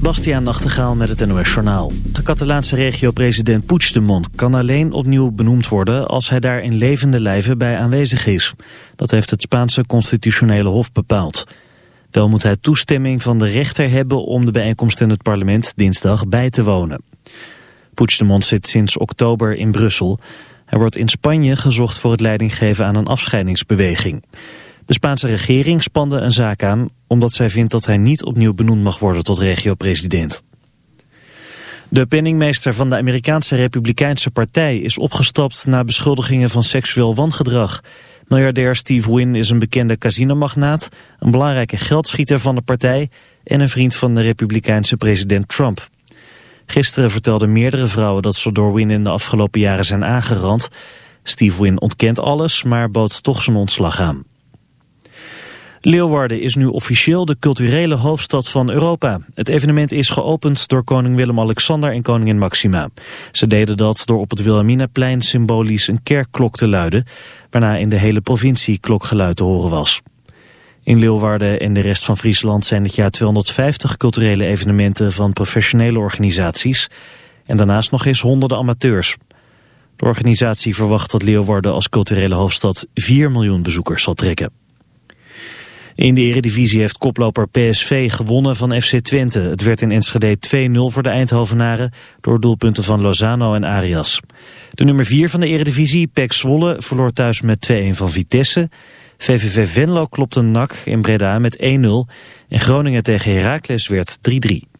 Bastiaan Nachtegaal met het NOS Journaal. De Catalaanse regio-president Puigdemont kan alleen opnieuw benoemd worden... als hij daar in levende lijven bij aanwezig is. Dat heeft het Spaanse constitutionele hof bepaald. Wel moet hij toestemming van de rechter hebben... om de bijeenkomst in het parlement dinsdag bij te wonen. Puigdemont zit sinds oktober in Brussel. Hij wordt in Spanje gezocht voor het leidinggeven aan een afscheidingsbeweging. De Spaanse regering spande een zaak aan omdat zij vindt dat hij niet opnieuw benoemd mag worden tot regio-president. De penningmeester van de Amerikaanse Republikeinse Partij is opgestapt na beschuldigingen van seksueel wangedrag. Miljardair Steve Wynn is een bekende casinomagnaat, een belangrijke geldschieter van de partij en een vriend van de Republikeinse president Trump. Gisteren vertelden meerdere vrouwen dat ze door Wynn in de afgelopen jaren zijn aangerand. Steve Wynn ontkent alles, maar bood toch zijn ontslag aan. Leeuwarden is nu officieel de culturele hoofdstad van Europa. Het evenement is geopend door koning Willem-Alexander en koningin Maxima. Ze deden dat door op het Wilhelminaplein symbolisch een kerkklok te luiden... waarna in de hele provincie klokgeluid te horen was. In Leeuwarden en de rest van Friesland zijn dit jaar 250 culturele evenementen van professionele organisaties... en daarnaast nog eens honderden amateurs. De organisatie verwacht dat Leeuwarden als culturele hoofdstad 4 miljoen bezoekers zal trekken. In de eredivisie heeft koploper PSV gewonnen van FC Twente. Het werd in Enschede 2-0 voor de Eindhovenaren door doelpunten van Lozano en Arias. De nummer 4 van de eredivisie, PEC Zwolle, verloor thuis met 2-1 van Vitesse. VVV Venlo klopte NAC in Breda met 1-0 en Groningen tegen Heracles werd 3-3.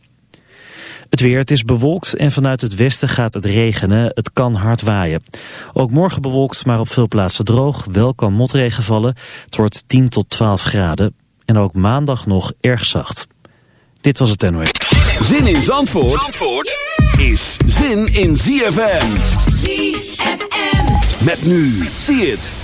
Het weer, het is bewolkt en vanuit het westen gaat het regenen. Het kan hard waaien. Ook morgen bewolkt, maar op veel plaatsen droog. Wel kan motregen vallen. Het wordt 10 tot 12 graden. En ook maandag nog erg zacht. Dit was het NOS. Zin in Zandvoort, Zandvoort is zin in ZFM. ZFM. Met nu, zie het.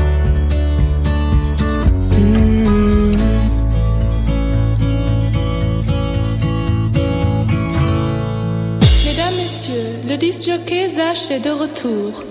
Disc jockey Zach est de retour.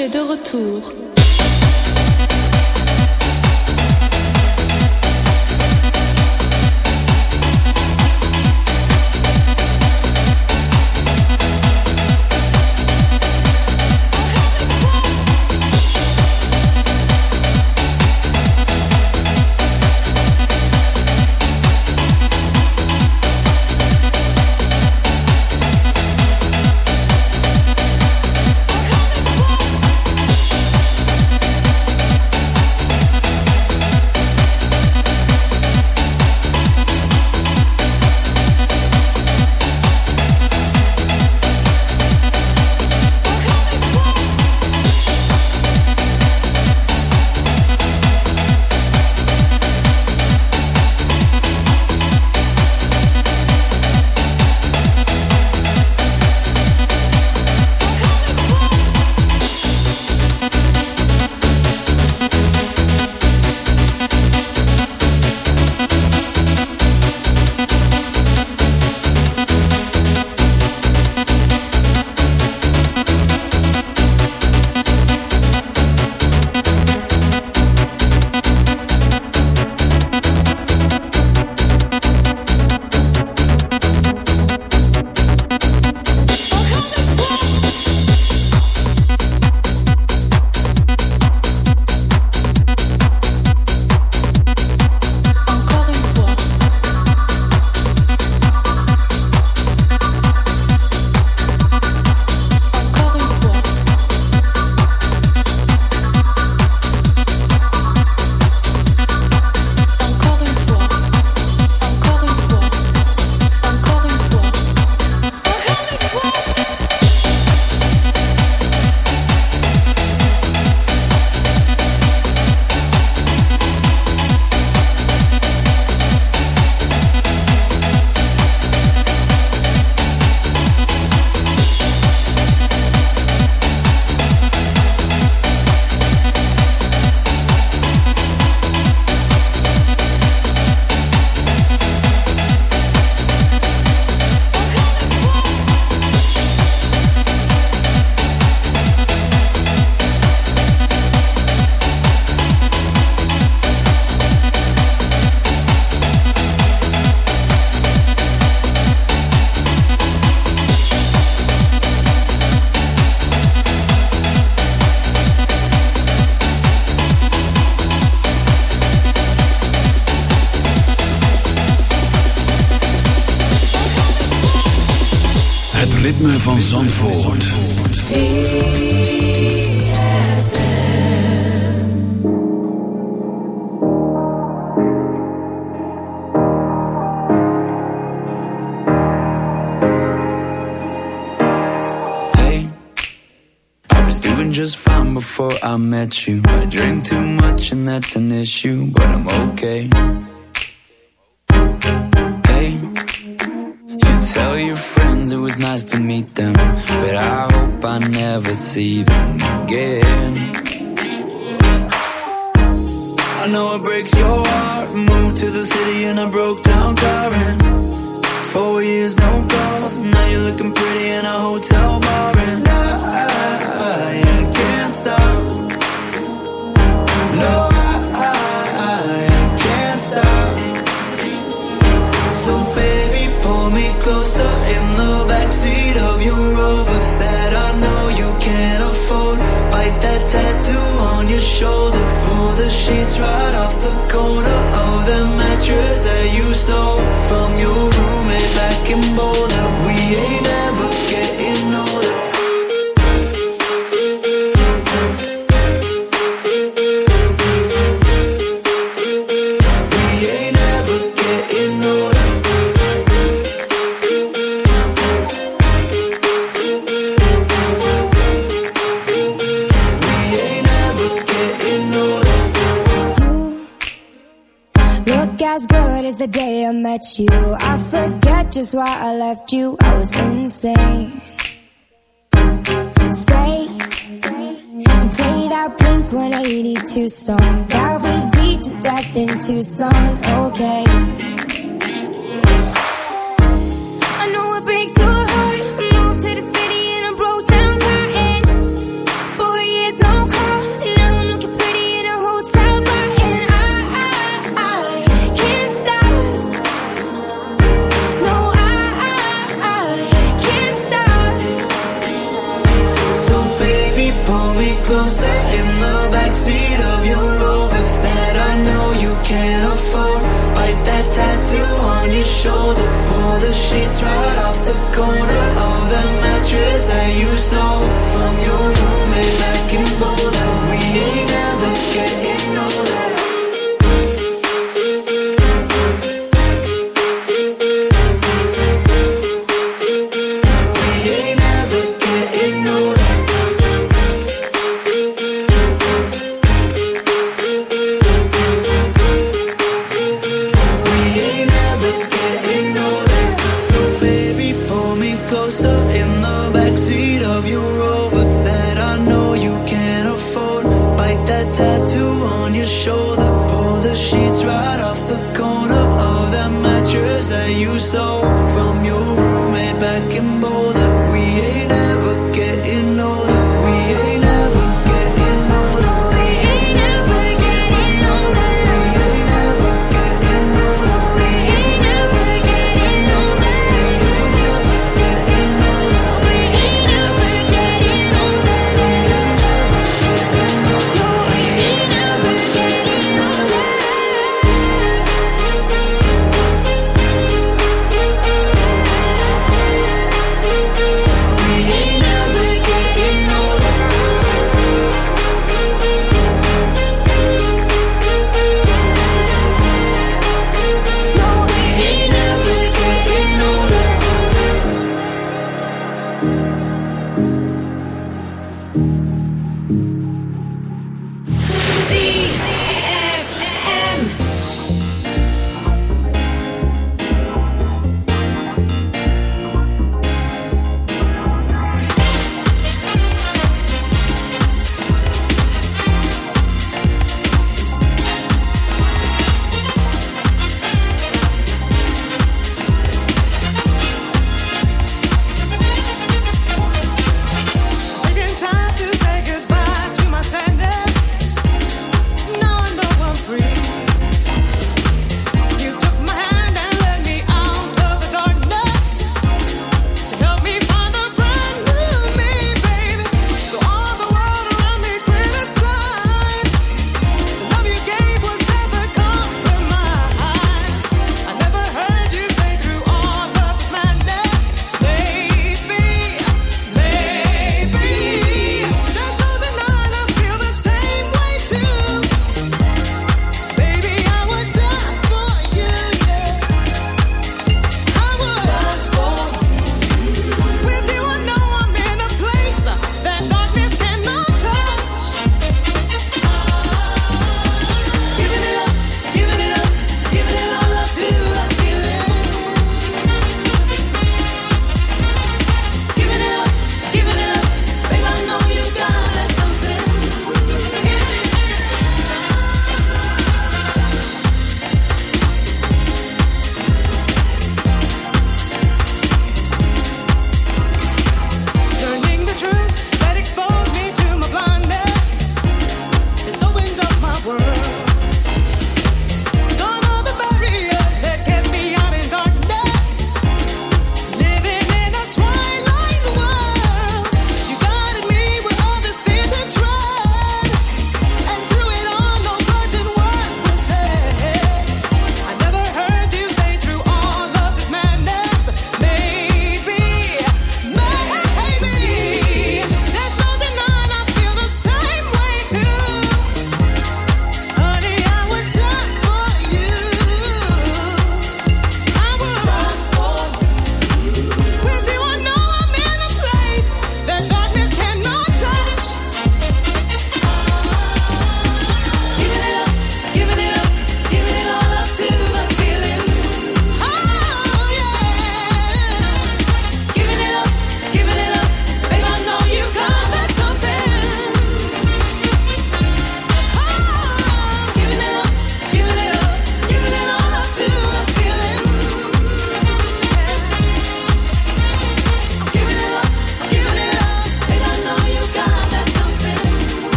Est de retour. Het ritme van Zandvoort. just fine before I met you. I drink too much and that's an issue, but I'm okay. never see them again. I know it breaks your heart. Moved to the city in a broke down car. And four years, no calls. Now you're looking pretty in a hotel bar. is why I left you. I was insane. Stay and play that Blink 182 song that we beat to death in Tucson. Okay.